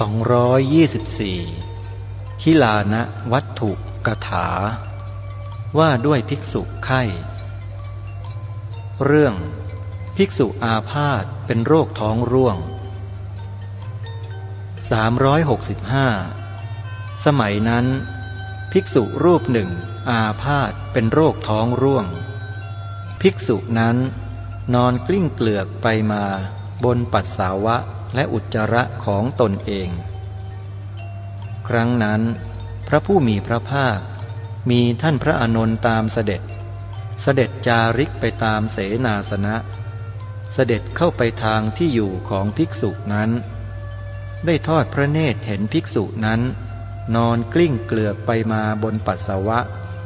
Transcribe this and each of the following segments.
224คิลานะวัตถุกถา ว่าด้วยภิกษุไข้ เรื่องภิกษุอาพาธเป็นโรคท้องร่วง 365 สมัยนั้น ภิกษุรูปหนึ่งอาพาธเป็นโรคท้องร่วง ภิกษุนั้นนอนกลิ้งเกลือกไปมาบนปัสสาวะ และอุจจาระของตนเอง ครั้งนั้นพระผู้มีพระภาค มีท่านพระอานนท์ตามเสด็จ เสด็จจาริกไปตามเสนาสนะ เสด็จเข้าไปทางที่อยู่ของภิกษุนั้น ได้ทอดพระเนตรเห็นภิกษุนั้น นอนกลิ้งเกลือกไปมาบนปัสสาวะ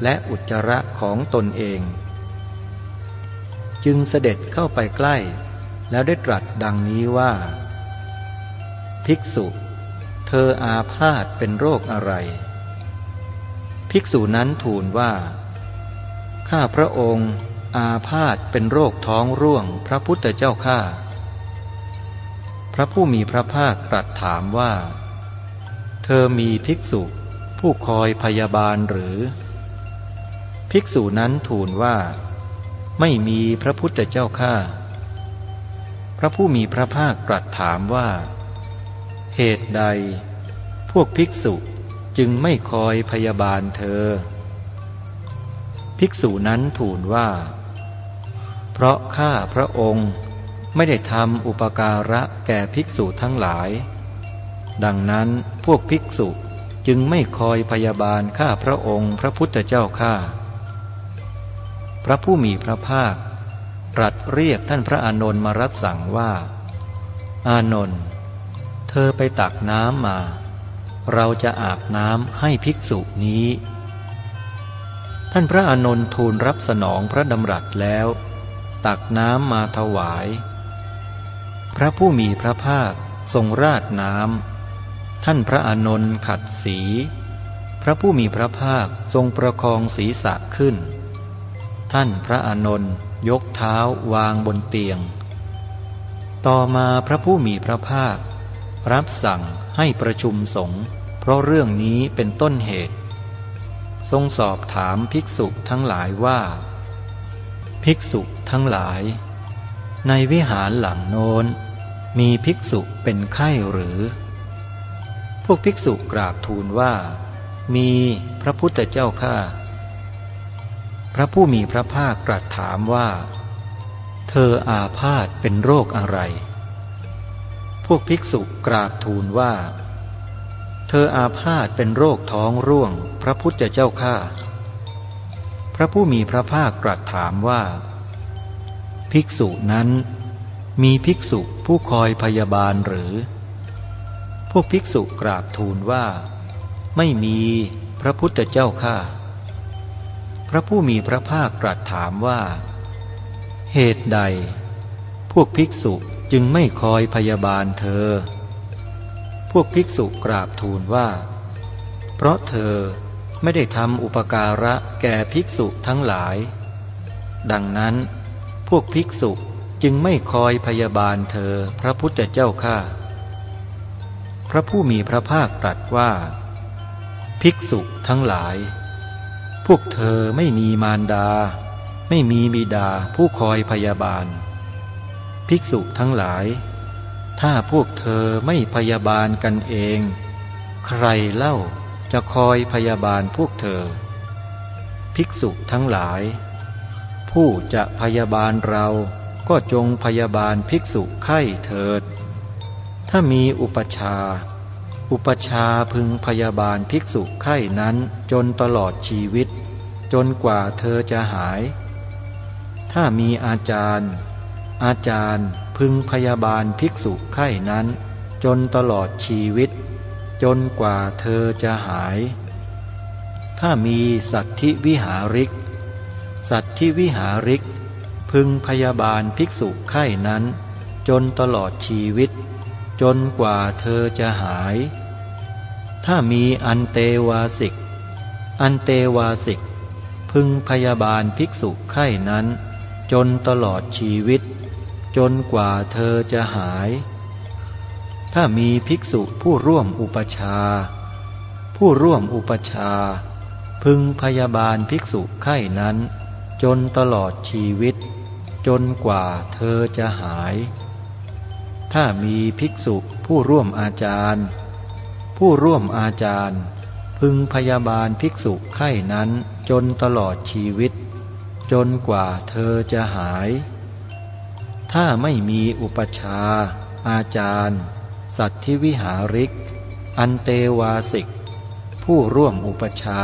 และอุจจาระของตนเอง จึงเสด็จเข้าไปใกล้ แล้วได้ตรัสดังนี้ว่า ภิกษุ เธออาพาธเป็นโรคอะไร ภิกษุนั้นทูลว่า ข้าพระองค์อาพาธเป็นโรคท้องร่วงพระพุทธเจ้าข้า พระผู้มีพระภาคตรัสถามว่า เธอมีภิกษุผู้คอยพยาบาลหรือ ภิกษุนั้นทูลว่า ไม่มีพระพุทธเจ้าข้าพระผู้มีพระภาคตรัสถามว่า เหตุใด พวกภิกษุจึงไม่คอยพยาบาลเธอ ภิกษุนั้นทูลว่า เพราะข้าพระองค์ไม่ได้ทำอุปการะแก่ภิกษุทั้งหลาย ดังนั้นพวกภิกษุจึงไม่คอยพยาบาลข้าพระองค์พระพุทธเจ้าข้าพระผู้มีพระภาคตรัสเรียกท่านพระอานนท์มารับสั่งว่า อานนท์ ธอไปตักน้ำมา เราจะอาบน้ำให้ภิกษุนี้ ท่านพระอานนท์ทูลรับสนองพระดำรัสแล้ว ตักน้ำมาถวาย พระผู้มีพระภาคทรงราดน้ำท่านพระอานนท์ขัดสี พระผู้มีพระภาคทรงประคองศีรษะขึ้น ท่านพระอานนท์ยกเท้าวางบนเตียง ต่อมาพระผู้มีพระภาค รับสั่งให้ประชุมสงฆ์เพราะเรื่องนี้เป็นต้นเหตุ ทรงสอบถามภิกษุทั้งหลายว่า ภิกษุทั้งหลาย ในวิหารหลังโน้น มีภิกษุเป็นไข้หรือ พวกภิกษุกราบทูลว่า มีพระพุทธเจ้าข้าพระผู้มีพระภาคตรัสถามว่า เธออาพาธเป็นโรคอะไร พวกภิกษุกราบทูลว่า เธออาพาธเป็นโรคท้องร่วง พระพุทธเจ้าข้าพระผู้มีพระภาคตรัสถามว่า ภิกษุนั้น มีภิกษุผู้คอยพยาบาลหรือ พวกภิกษุกราบทูลว่า ไม่มีพระพุทธเจ้าข้าพระผู้มีพระภาคตรัสถามว่า เหตุใด พวกภิกษุจึงไม่คอยพยาบาลเธอ พวกภิกษุกราบทูลว่า เพราะเธอไม่ได้ทำอุปการะแก่ภิกษุทั้งหลาย ดังนั้น พวกภิกษุจึงไม่คอยพยาบาลเธอพระพุทธเจ้าข้าพระผู้มีพระภาคตรัสว่า ภิกษุทั้งหลาย พวกเธอไม่มีมารดา ไม่มีบิดาผู้คอยพยาบาล ภิกษุทั้งหลาย ถ้าพวกเธอไม่พยาบาลกันเอง ใครเล่าจะคอยพยาบาลพวกเธอ ภิกษุทั้งหลาย ผู้จะพยาบาลเราก็จงพยาบาลภิกษุไข้เถิด ถ้ามีอุปชา อุปชาพึงพยาบาลภิกษุไข้นั้นจนตลอดชีวิต จนกว่าเธอจะหาย ถ้ามีอาจารย์ อาจารย์พึงพยาบาลภิกษุไข้นั้น จนตลอดชีวิต จนกว่าเธอจะหาย ถ้ามีสัตธิวิหาริก สัตธิวิหาริก พึงพยาบาลภิกษุไข้นั้น จนตลอดชีวิต จนกว่าเธอจะหาย ถ้ามีอันเตวาสิก อันเตวาสิก พึงพยาบาลภิกษุไข้นั้น จนตลอดชีวิต จนกว่าเธอจะหาย ถ้ามีภิกษุผู้ร่วมอุปชา ผู้ร่วมอุปชา พึงพยาบาลภิกษุไข้นั้น จนตลอดชีวิต จนกว่าเธอจะหาย ถ้ามีภิกษุผู้ร่วมอาจารย์ ผู้ร่วมอาจารย์ พึงพยาบาลภิกษุไข้นั้นจนตลอดชีวิต จนกว่าเธอจะหาย ถ้าไม่มีอุปชา อาจารย์ สัตธิวิหาริก อันเตวาสิก ผู้ร่วมอุปชา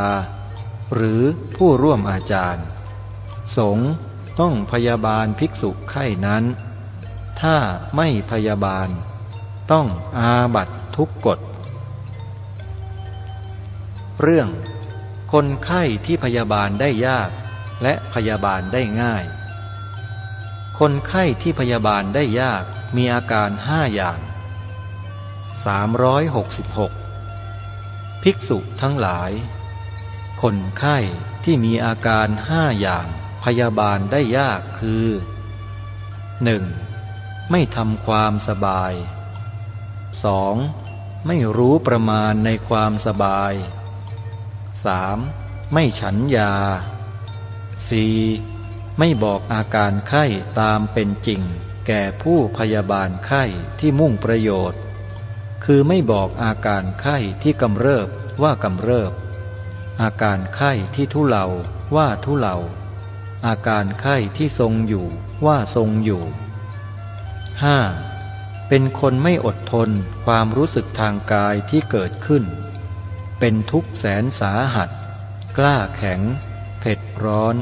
หรือผู้ร่วมอาจารย์ สงต้องพยาบาลภิกษุไข้นั้น ถ้าไม่พยาบาล ต้องอาบัตทุกกฎ เรื่อง คนไข้ที่พยาบาลได้ยากและพยาบาลได้ง่าย คนไข้ที่พยาบาลได้ยากมีอาการห้าอย่าง 366 ภิกษุทั้งหลาย คนไข้ที่มีอาการห้าอย่างพยาบาลได้ยากคือ 1. ไม่ทำความสบาย 2. ไม่รู้ประมาณในความสบาย 3. ไม่ฉันยา 4. ไม่บอกอาการไข้ตามเป็นจริง แก่ผู้พยาบาลไข้ที่มุ่งประโยชน์ คือไม่บอกอาการไข้ที่กำเริบว่ากำเริบ อาการไข้ที่ทุเลาว่าทุเลาอาการไข้ที่ทรงอยู่ว่าทรงอยู่ 5. เป็นคนไม่อดทนความรู้สึกทางกายที่เกิดขึ้น เป็นทุกข์แสนสาหัส กล้าแข็ง เผ็ดร้อน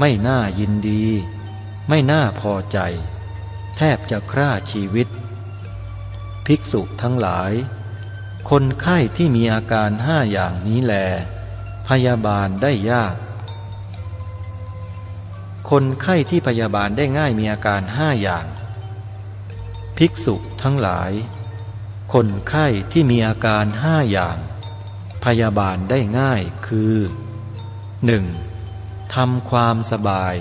ไม่น่ายินดี ไม่น่าพอใจ แทบจะฆ่าชีวิต ภิกษุทั้งหลาย คนไข้ที่มีอาการห้าอย่างนี้แล พยาบาลได้ยาก คนไข้ที่พยาบาลได้ง่ายมีอาการห้าอย่าง ภิกษุทั้งหลาย คนไข้ที่มีอาการห้าอย่าง พยาบาลได้ง่ายคือ 1. ทำความสบาย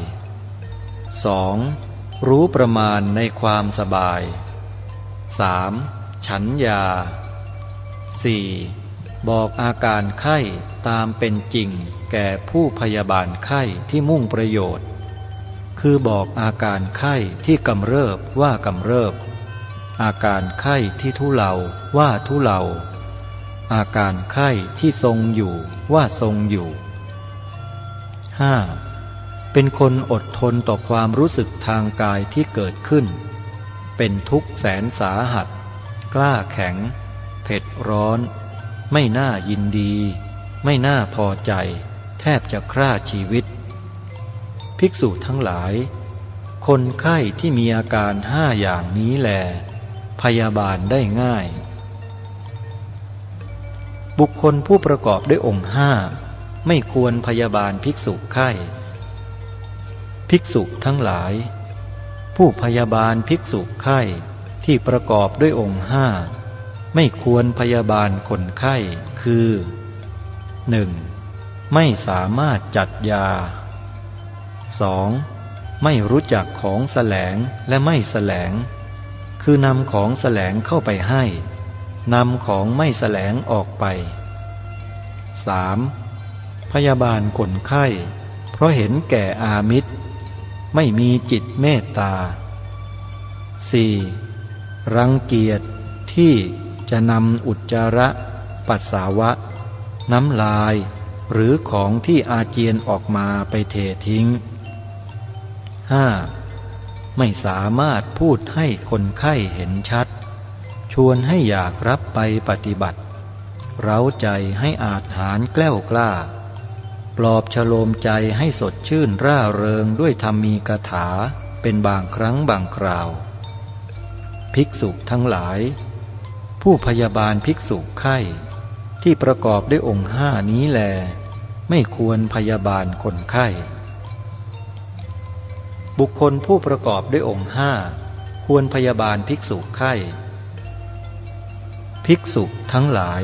2. รู้ประมาณในความสบาย 3. ฉันยา 4. บอกอาการไข้ตามเป็นจริงแก่ผู้พยาบาลไข้ที่มุ่งประโยชน์ คือบอกอาการไข้ที่กำเริบว่ากำเริบ อาการไข้ที่ทุเลาว่าทุเลาอาการไข้ที่ทรงอยู่ว่าทรงอยู่ 5. เป็นคนอดทนต่อความรู้สึกทางกายที่เกิดขึ้น เป็นทุกข์แสนสาหัส กล้าแข็ง เผ็ดร้อน ไม่น่ายินดี ไม่น่าพอใจ แทบจะฆ่าชีวิต ภิกษุทั้งหลาย คนไข้ที่มีอาการห้าอย่างนี้แหลพยาบาลได้ง่าย บุคคลผู้ประกอบด้วยองค์ห้า ไม่ควรพยาบาลภิกษุไข้ ภิกษุทั้งหลาย ผู้พยาบาลภิกษุไข้ที่ประกอบด้วยองค์ห้าไม่ควรพยาบาลคนไข้คือ 1. ไม่สามารถจัดยา 2. ไม่รู้จักของแสลงและไม่แสลง คือนำของแสลงเข้าไปให้นำของไม่แสลงออกไป 3. พยาบาลคนไข้ เพราะเห็นแก่อามิตร ไม่มีจิตเมตตา 4. รังเกียจที่จะนำอุจจาระ ปัสสาวะ น้ำลาย หรือของที่อาเจียนออกมาไปเททิ้ง 5. ไม่สามารถพูดให้คนไข้เห็นชัด ชวนให้อยากรับไปปฏิบัติ เร้าใจให้อาจหารแกล้วกล้า ปลอบฉโลมใจให้สดชื่นร่าเริงด้วยธรรมีกถาเป็นบางครั้งบางคราว ภิกษุทั้งหลาย ผู้พยาบาลภิกษุไข้ ที่ประกอบด้วยองค์ห้านี้แล ไม่ควรพยาบาลคนไข้ บุคคลผู้ประกอบด้วยองค์ห้าควรพยาบาลภิกษุไข้ภิกษุทั้งหลาย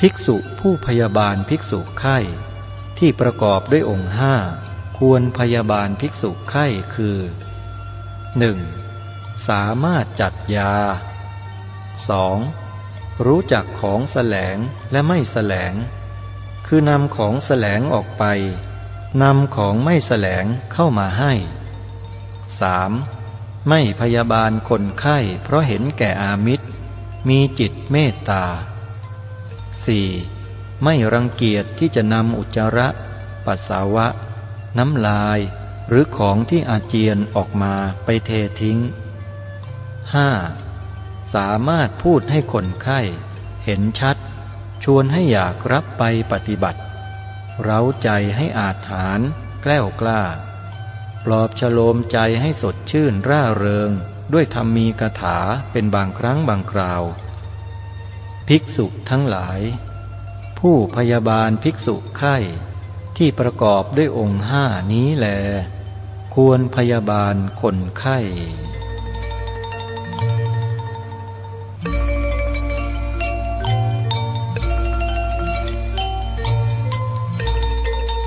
ภิกษุผู้พยาบาลภิกษุไข้ ที่ประกอบด้วยองค์ห้าควรพยาบาลภิกษุไข้คือ 1. สามารถจัดยา 2. รู้จักของแสลงและไม่แสลง คือนำของแสลงออกไปนำของไม่แสลงเข้ามาให้ 3. ไม่พยาบาลคนไข้เพราะเห็นแก่อามิตร มีจิตเมตตา 4. ไม่รังเกียจที่จะนำอุจจาระ ปัสสาวะ น้ำลาย หรือของที่อาเจียนออกมาไปเททิ้ง 5. สามารถพูดให้คนไข้เห็นชัด ชวนให้อยากรับไปปฏิบัติ เร้าใจให้อาจหารแกล้วกล้า ปลอบฉโลมใจให้สดชื่นร่าเริง ด้วยธรรมีกถาเป็นบางครั้งบางคราว ภิกษุทั้งหลาย ผู้พยาบาลภิกษุไข้ที่ประกอบด้วยองค์ห้านี้แล ควรพยาบาลคนไข้